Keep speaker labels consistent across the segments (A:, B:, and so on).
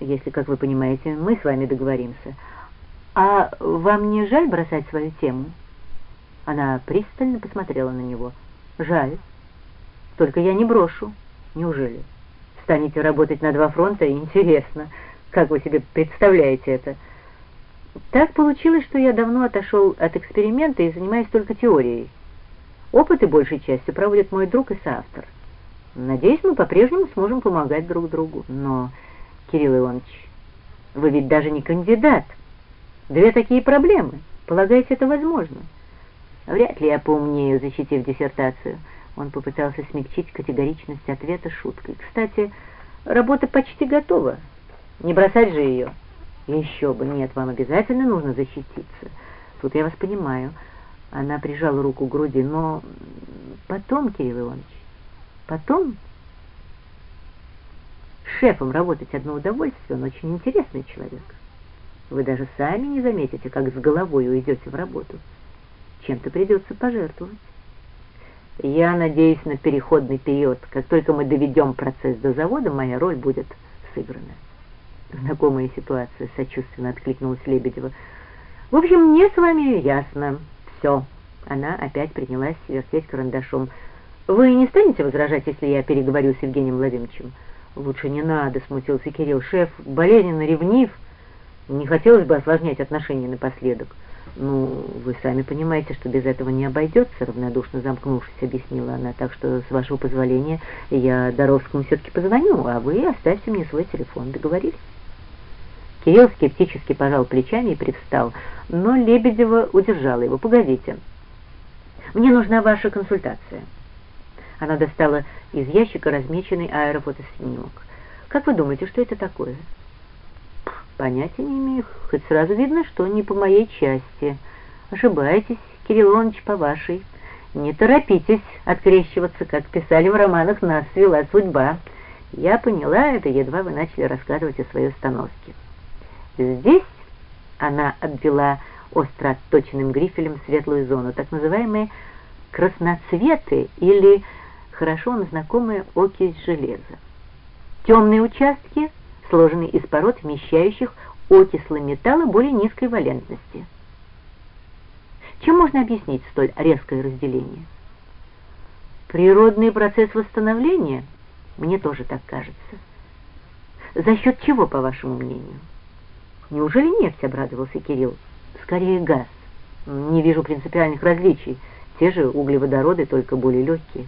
A: если, как вы понимаете, мы с вами договоримся. А вам не жаль бросать свою тему? Она пристально посмотрела на него. Жаль. Только я не брошу. Неужели? Станете работать на два фронта? Интересно. Как вы себе представляете это? Так получилось, что я давно отошел от эксперимента и занимаюсь только теорией. Опыты большей частью проводит мой друг и соавтор. Надеюсь, мы по-прежнему сможем помогать друг другу. Но, Кирилл Иванович, вы ведь даже не кандидат. Две такие проблемы. Полагаете, это возможно? Вряд ли я поумнею, защитив диссертацию. Он попытался смягчить категоричность ответа шуткой. Кстати, работа почти готова. Не бросать же ее. Еще бы, нет, вам обязательно нужно защититься. Тут я вас понимаю. Она прижала руку к груди, но потом, Кирилл Иванович, потом шефом работать одно удовольствие, он очень интересный человек. Вы даже сами не заметите, как с головой уйдете в работу. Чем-то придется пожертвовать. Я надеюсь на переходный период. Как только мы доведем процесс до завода, моя роль будет сыграна. Знакомая ситуация, сочувственно откликнулась Лебедева. В общем, мне с вами ясно. Все. Она опять принялась вертеть карандашом. Вы не станете возражать, если я переговорю с Евгением Владимировичем? Лучше не надо, смутился Кирилл. Шеф болезненно ревнив. Не хотелось бы осложнять отношения напоследок. «Ну, вы сами понимаете, что без этого не обойдется», — равнодушно замкнувшись, объяснила она. «Так что, с вашего позволения, я Доровскому все-таки позвоню, а вы оставьте мне свой телефон. Договорились?» Кирилл скептически пожал плечами и привстал, но Лебедева удержала его. «Погодите, мне нужна ваша консультация». Она достала из ящика размеченный аэрофотоснимок. «Как вы думаете, что это такое?» Понятия не имею, хоть сразу видно, что не по моей части. Ошибаетесь, Кирилл Иванович, по вашей. Не торопитесь открещиваться, как писали в романах «Нас свела судьба». Я поняла это, едва вы начали рассказывать о своей установке. Здесь она обвела остро отточенным грифелем светлую зону, так называемые красноцветы или хорошо знакомые окись железа. Темные участки — сложенный из пород, вмещающих окислы металла более низкой валентности. Чем можно объяснить столь резкое разделение? Природный процесс восстановления? Мне тоже так кажется. За счет чего, по вашему мнению? Неужели нефть, обрадовался Кирилл? Скорее газ. Не вижу принципиальных различий. Те же углеводороды, только более легкие.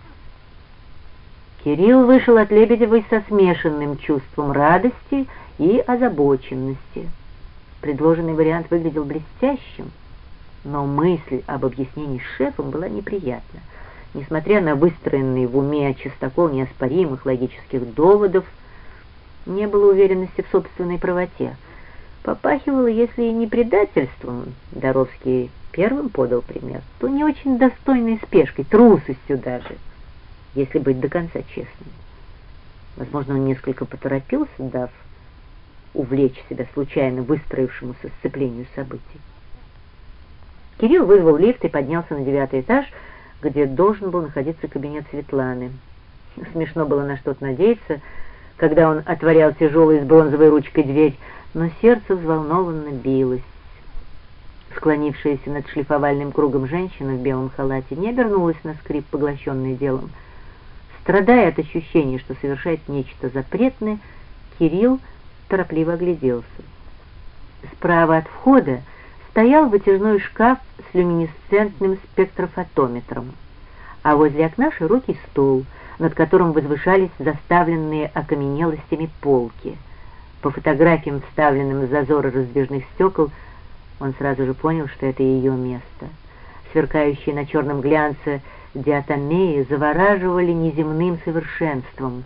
A: Кирилл вышел от Лебедевой со смешанным чувством радости и озабоченности. Предложенный вариант выглядел блестящим, но мысль об объяснении с шефом была неприятна. Несмотря на выстроенный в уме чистокол неоспоримых логических доводов, не было уверенности в собственной правоте. Попахивало, если и не предательством, Доровский первым подал пример, то не очень достойной спешкой, трусостью даже — если быть до конца честным. Возможно, он несколько поторопился, дав увлечь себя случайно выстроившемуся сцеплению событий. Кирилл вызвал лифт и поднялся на девятый этаж, где должен был находиться кабинет Светланы. Смешно было на что-то надеяться, когда он отворял тяжелой с бронзовой ручкой дверь, но сердце взволнованно билось. Склонившаяся над шлифовальным кругом женщина в белом халате не обернулась на скрип, поглощенный делом. Страдая от ощущения, что совершает нечто запретное, Кирилл торопливо огляделся. Справа от входа стоял вытяжной шкаф с люминесцентным спектрофотометром, а возле окна широкий стол, над которым возвышались заставленные окаменелостями полки. По фотографиям, вставленным в зазоры раздвижных стекол, он сразу же понял, что это ее место. Сверкающие на черном глянце диатомеи завораживали неземным совершенством.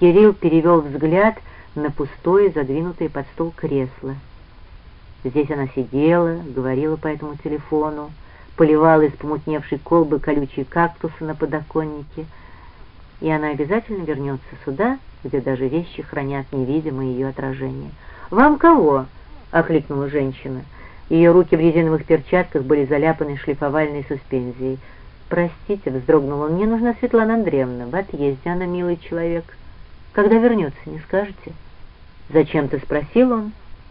A: Кирилл перевел взгляд на пустое, задвинутое под стол кресло. Здесь она сидела, говорила по этому телефону, поливала из помутневшей колбы колючие кактусы на подоконнике, и она обязательно вернется сюда, где даже вещи хранят невидимое ее отражение. «Вам кого?» — окликнула женщина. Ее руки в резиновых перчатках были заляпаны шлифовальной суспензией. «Простите», — вздрогнула, — «мне нужна Светлана Андреевна. В отъезде она милый человек. Когда вернется, не скажете?» Зачем-то спросил он,